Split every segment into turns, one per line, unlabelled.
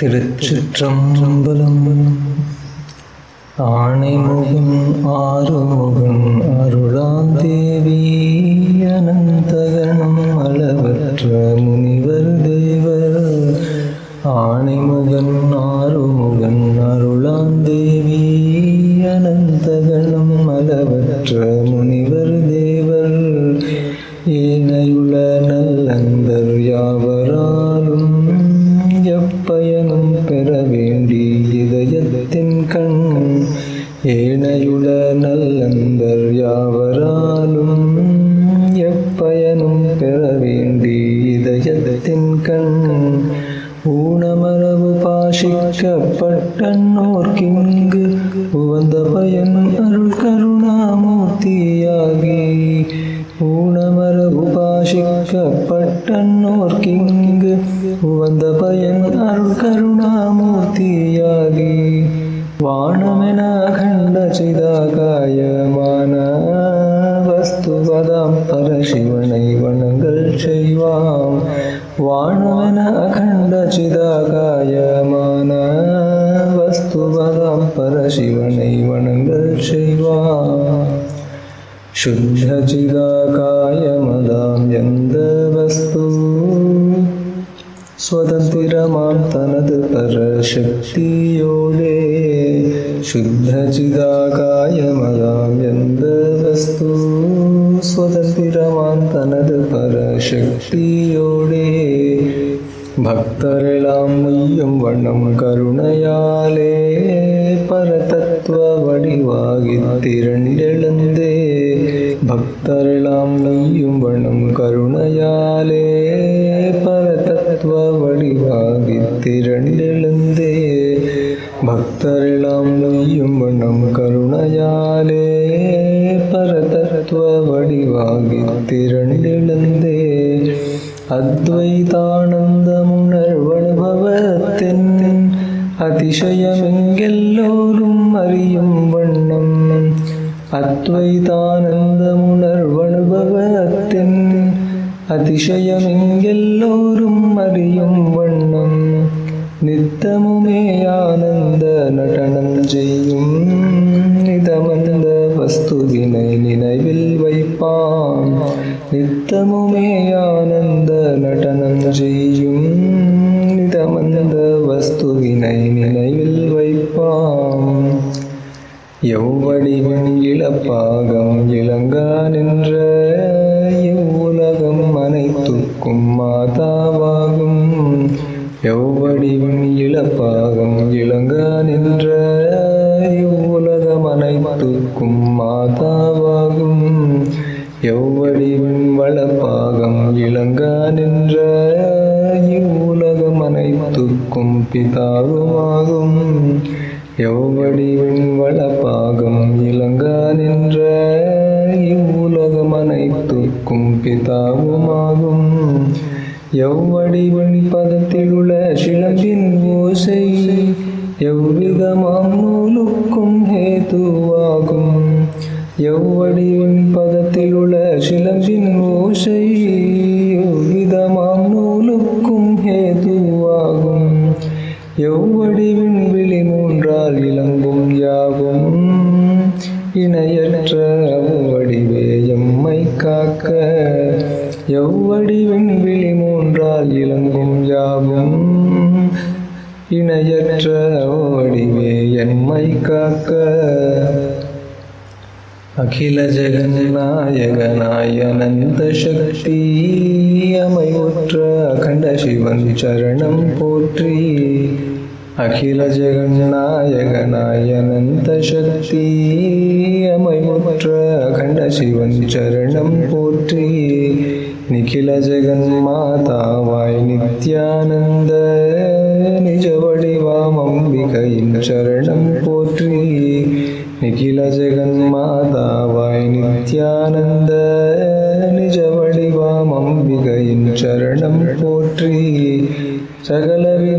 திருச்சிற்றம்பலம். ஆணைமுகன் ஆறுமுகன் அருளாந்தேவி அனந்தகணம் அளவற்ற முனிவர் தேவர். ஆணைமுகன் ஆறுமுகன் அருளாந்தேவி அனந்தகணம் அளவற்ற करुणामूर्ति यादि वाणुमिनाखण्ड चिदाकायमान वस्तुवदं परशिव नै वणङ्गलक्षैवां वाणुनाखण्डचिदाकायमानवस्तुवदं परशिव नै वणङ्गुद्ध चिदाकाय मदं यन्द वस्तु स्वत मां तनद् परशक्तियोगे शुद्धचिदाकायमया व्यन्दवस्तु स्वतस्तिरमान् तनद् परशक्तियोडे भक्तरलां नय्यं वनं करुणयाले परतत्त्ववणि वागितिरनि लन्दे भक्तरलां नय्यं वनं करुणयाले। பக்தரெல்லாம் நெய்யும் வண்ணம் கருணையாலே பரதத்துவ வடிவாகி திரண்டெழுந்தே அத்வைதானந்தமுணர்வனுபவத்தின் அதிசயமெங்கெல்லோரும் அறியும் வண்ணம் அத்வைதானந்தமுணர்வனுபவத்தின் அதிசயமெங்கெல்லோரும் அறியும் வண்ணம் நித்தமுமே ஆனந்த நடனம் செய்யும் நிதமந்த வஸ்துவினை நினைவில் வைப்பான் நித்தமுமே ஆனந்த நடனம் செய்யும் நிதமந்த வஸ்துவினை நினைவில் வைப்பான் எவ்வடிவின் இழப்பாகம் இளங்கா நின்ற இவ்வுலகம் அனைத்துக்கும் மாதாவாகும் எவ்வடிவின் இழப்பாகம் இளங்கா நின்ற இவ்வுலகம் அனைத்துக்கும் மாதாவாகும். எவ்வடிவின் வளப்பாகம் இளங்கா நின்ற இவ்வுலகம் அனைத்துக்கும் பிதாவுமாகும். எவ்வடிவின் வளப்பாகம் இளங்கா நின்ற இவ்வுலகம் அனைத்துக்கும் பிதாவுமாகும். எவ்வடிவின் பதத்தில் உள்ள சிலம்பின் செய் எவ்விதமாம் நூலுக்கும் ஹேதுவாகும். எவ்வடிவின் பதத்தில் உள்ள சிலம்பின் ஓசை எவ்விதமாம் நூலுக்கும் ஹேதுவாகும். எவ்வடிவின் விழி மூன்றால் இளங்கும் யாவும் இணையற்ற அவ்வடிவே எம்மை காக்க. எவ்வடிவின் இணையற்ற ஓடிவே என்மை காக்க. அகில ஜெகநாயகனாய் அனந்த சக்தி அமைவுற்ற அகண்ட சிவன் சரணம் போற்றி. அகில ஜெகநாயகனாய் அனந்த சக்தி அமைவுற்ற அகண்ட சிவன் சரணம் போற்றி. நிகில ஜெகன் மாதாவாய் நித்யானந்த. நிஜ வடிவாம் அம்பிகையின் சரணம் போற்றி நிகில ஜெகன்மாதாவாய் நித்யானந்த நிஜ வடிவாம் அம்பிகையின் சரணம் போற்றி சகலவி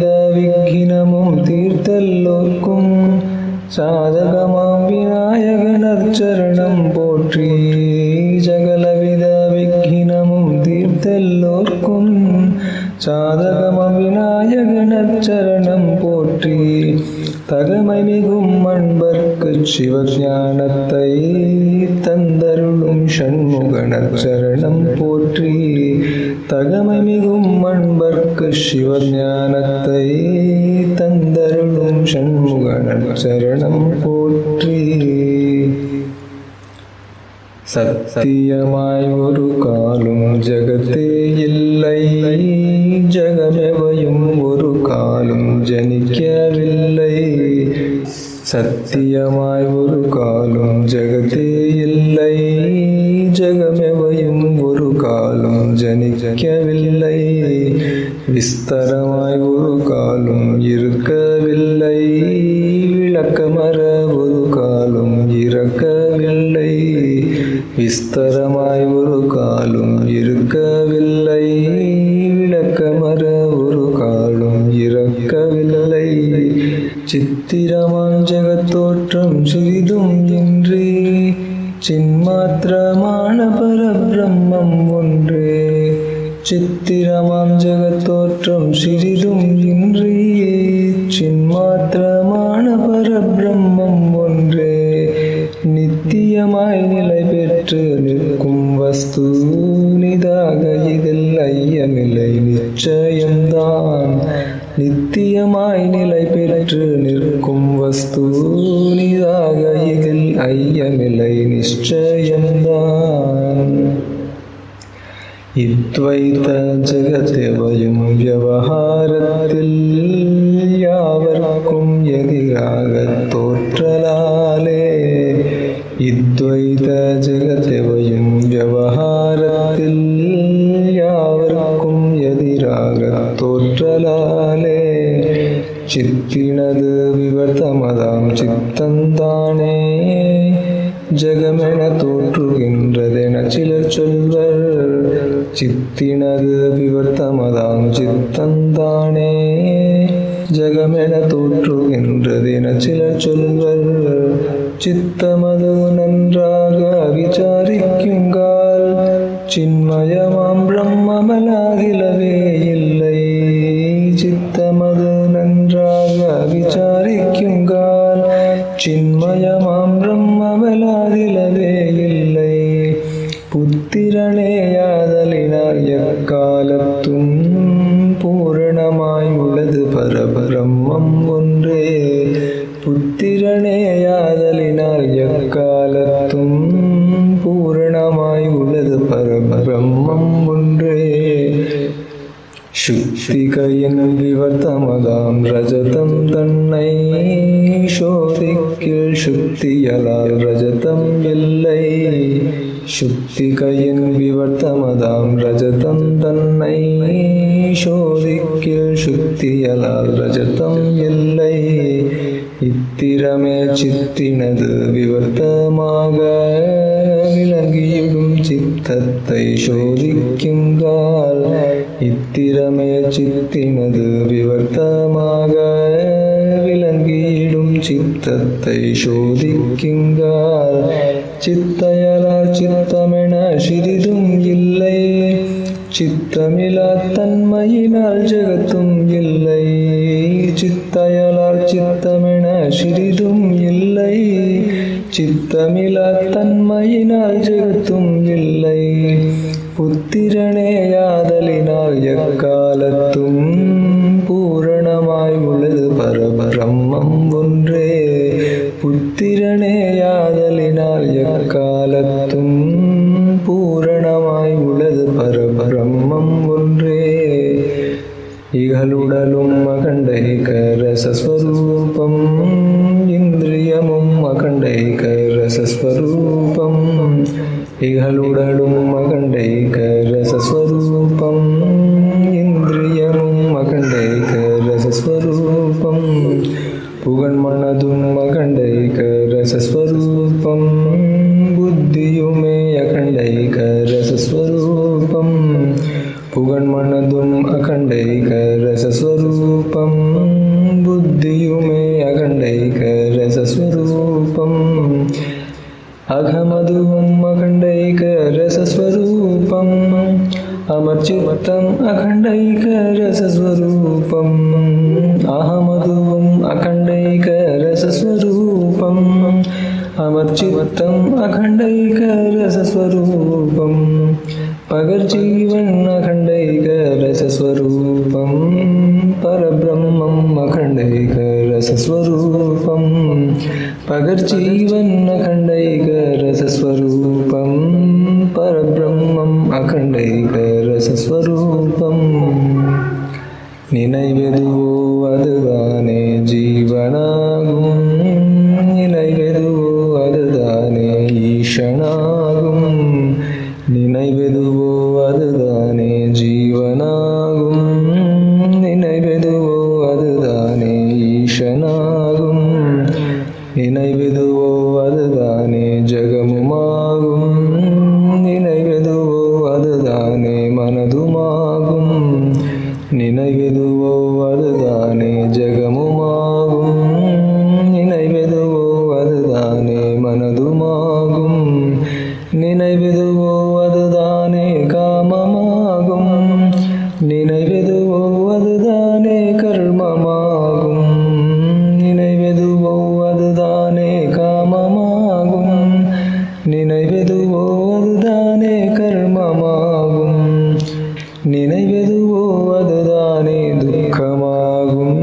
தகமை மிகும் அன்பர்க்கு சிவஞானத்தை தந்தருளும் சண்முகன் சரணம் போற்றி. சத்தியமாய் ஒரு காலும் ஜகத்தே இல்லை ஜகமெவையும் ஒரு காலும் ஜனிக்கவில்லை. சத்தியமாய் ஒரு காலும் ஜகத்தே விஸ்தரமாய் ஒரு காலும் இருக்கவில்லை. விளக்கமர ஒரு காலும் இறக்கவில்லை. விஸ்தரமாய் ஒரு காலும் இருக்கவில்லை. விளக்கமர ஒரு காலும் இறக்கவில்லை. சித்திரமாம் ஜெகத்தோற்றம் சிறிதும் இன்றி சின்மாத்திரமான ஜெகத்தோற்றம் சிறிதும் இன்றியே. சின்மாத்திரமான பரபிரம்மம் ஒன்றே. நித்தியமாய் நிலை பெற்று நிற்கும் வஸ்து நிதாக இதில் ஐயமில்லை நிச்சயம்தான். நித்தியமாய் நிலை பெற்று நிற்கும் வஸ்து நிதாக இதில் ஐயமில்லை நிச்சயம்தான். இத்வைத ஜெகத்தெவையும் விவகாரத்தில் யாவர்க்கும் எதிராக தோற்றலாலே என தோற்றுகின்றது என சிலர் சொல்வர். சித்தமது நன்றாக விசாரிக்குங்கால். சின்மயமா சுக்திகையின் விவர்த்தமதாம் ரஜதம் தன்னை சோதிக்கில் சுக்தியலால் ரஜதம் இல்லை சுக்திகையின் விவர்த்தமதாம் ரஜதம் தன்னை சோதிக்கில் சுக்தியலால் ரஜதம் இல்லை சித்திரமே சித்தினது விவர்த்தமாக விளங்கியிடும் சித்தத்தை சோதிக்குங்கால் இத்திரமே சித்தினது விவர்த்தமாக விளங்கியிடும் சித்தத்தை சோதிக்குங்கால் சித்தையலா சித்தமென சிறிதும் இல்லை. சித்தமிலா தன்மையினால் ஜெகத்தும் இல்லை. சித்தையலா சிறிதும் இல்லை. சித்தமிலா தன்மையினால் ஜெகத்தும் இல்லை. புத்திரனே யாதலினால் எக்காலத்தும் பூரணமாய் உள்ளது. பரபிரம்மம் ஒன்றே. புத்திரனே யாதலினால் எக்காலத்தும் இகலுடலும் அகண்டைக ரசஸ்வரூபம் இந்திரியமும் அகண்டைக ரசஸ்வரூபம் இகலுடலும் அகண்டைக ரசஸ்வரூபம் இந்திரியமும் அகண்டைக ரசஸ்வரூபம் புகழ் மனதும் அகண்டைக ரசஸ்வரூபம் अहमच्युतम् अखण्डैकरसस्वरूपम्। अहमधुवम् अखण्डैकरसस्वरूपम्। अमच्युतम् अखण्डैकरसस्वरूपम्। पगर्जीवन्नखण्डैकरसस्वरूपं परब्रह्मम् अखण्डैकरसस्वरूपं पगर्जीवन्नखण्डैकरसस्वरूपं परब्रह्मम् अखण्डैक ஸ்வரூபம் நினைவெதுவோ அதுதானே ஜீவனாகும் நினைவெதுவோ அதுதானே ஈஷனாகும் நினைவெதுவோ அதுதானே ஜீவனாகும் நினைவெதுவோ அதுதானே ஈஷனாகும் நினைவெதுவோ அதுதானே ஜகமுமாகும் நினைவெதுவோ அதுதானே நினைவெதுவோ அதுதானே துக்கமாகும்.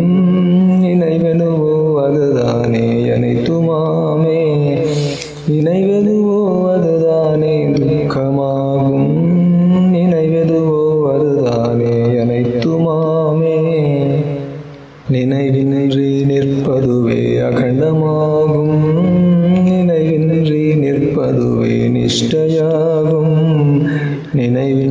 நினைவெதுவோ அதுதானே அனைத்துமாமே. நினைவெதுவோ அதுதானே துக்கமாகும். நினைவெதுவோ அதுதானே அனைத்துமாமே. நினைவின்றி நிற்பதுவே அகண்டமாகும். நினைவின்றி நிற்பதுவே நிஷ்டையாகும். நினைவு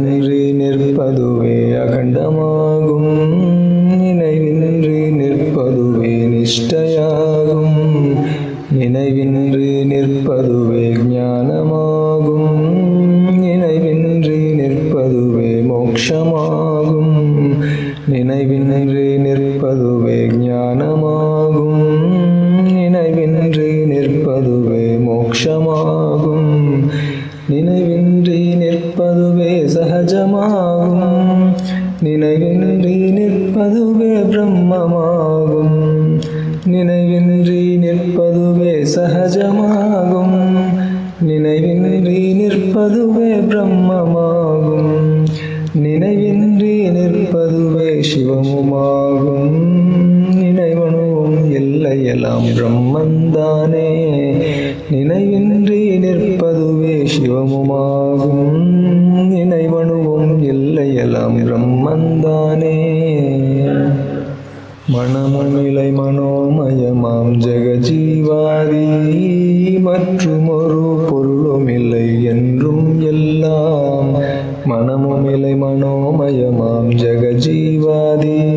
பிரம்மமாகும். நினைவின்றி நிற்பதுவே சகஜமாகும். நினைவின்றி நிற்பதுவே பிரம்மமாகும். நினைவின்றி நிற்பதுவே சிவமுமாகும். நினைவனும் எல்லையெல்லாம் பிரம்மந்தானே நினைவின்றி நிற்பதுவே சிவமுமாகும். நினைவனுவும் எல்லையெல்லாம் பிரம்மந்தானே மனமநிலை மனோமயமாம் ஜெகஜீவாதி. மற்றும் ஒரு பொருளுமில்லை என்றும் எல்லாம். மனமுமிலை மனோமயமாம் ஜெகஜீவாதி.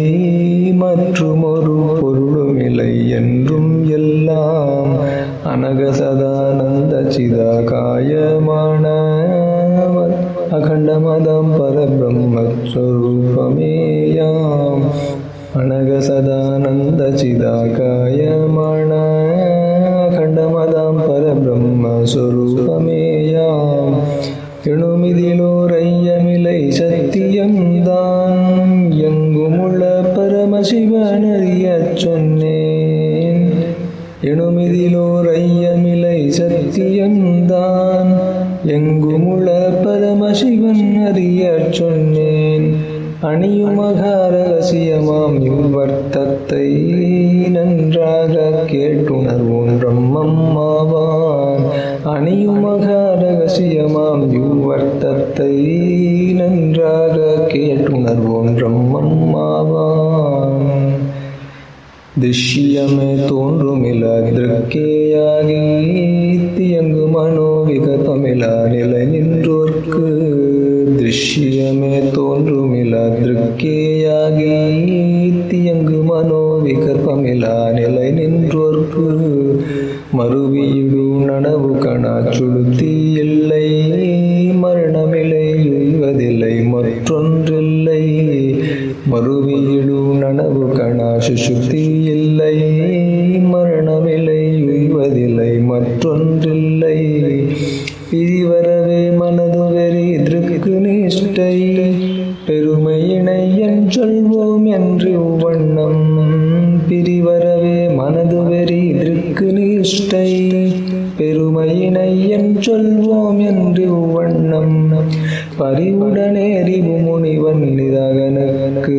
மற்றும் ஒரு பொருளுமில்லை என்றும் எல்லாம். அனகசதானந்த சிதா காயமான அகண்டமதம் பரபிரம்மஸ்வரூபமேயாம் அனகசதானந்த சிதா காயமான அகண்டமதம் பரபிரம்மஸ்வரூபமேயாம். எணுமிதிலோரையமிலை சத்தியம்தான் எங்குமுள்ள பரமசிவனறியச் சொன்னேன் எணுமிதிலோரையமிலை சத்தியம்தான் எங்குமுள்ள பரமசிவன் அறியச் சொன்னேன் அணியுமகா அணியுமகாரகசியமாம் இவ்வர்த்தத்தை நன்றாக கேட்டுணர்வோம் பிரம்மம்மாவான் அணியுமக ரகசியமாம் இவ்வர்த்தத்தை நன்றாக கேட்டுணர்வோம் பிரம்மம்மாவான் திஷ்யமே தோன்றுமில திருக்கேயாகி தியங்கு மனோவிகதமில நிலை விஷயமே தோன்றுமில திருக்கேயாகி தியங்கு மனோவிகற்பமிலா நிலை நின்றோர்க்கு மறுவியிடு நனவு கணா சுளுத்தி இல்லை மரணமில்லை உய்வதில்லை மற்றொன்றில்லை. மறுவியிடு நனவு கணா சுசுத்தி பெருமையினை சொல்வோம் என்று வண்ணம். பரிவுடனே முனிவன் நிதகனுக்கு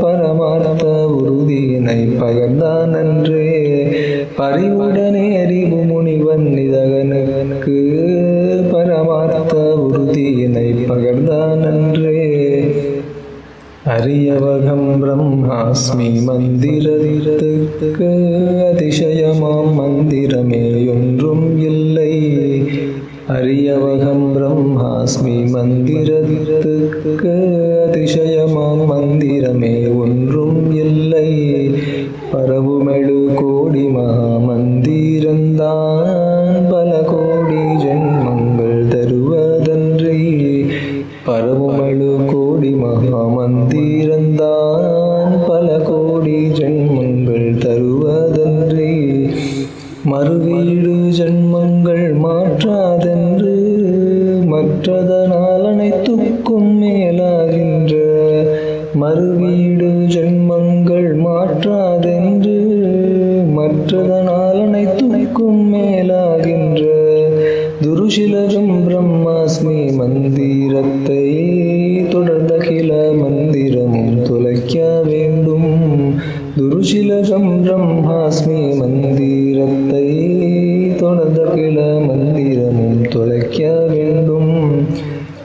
பரமார்த்த உறுதியினை பகர்ந்தான் அன்றே. பரிவுடனே முனிவன் நிதகனுக்கு அரியவகம் பிரம்மாஸ்மி மந்திரத்துக்கு அதிசயமாம் மந்திரமே ஒன்றும் இல்லை அரியவகம் பிரம்மாஸ்மி மந்திரத்துக்கு அதிசயமாம் மந்திரமே ஒன்றும் மற்றதனால் அனைத்துக்கும் மேலாகின்ற மறுவீடு ஜென்மங்கள் மாற்றாதென்று மற்றதனால் அனைத்துக்கும் மேலாகின்ற துருஷிலரும் பிரம்மாஸ்மி மந்திரத்தை தொடர்ந்தகில மந்திரமும் துளைக்க வேண்டும். துருஷிலகம் பிரம்மாஸ்மி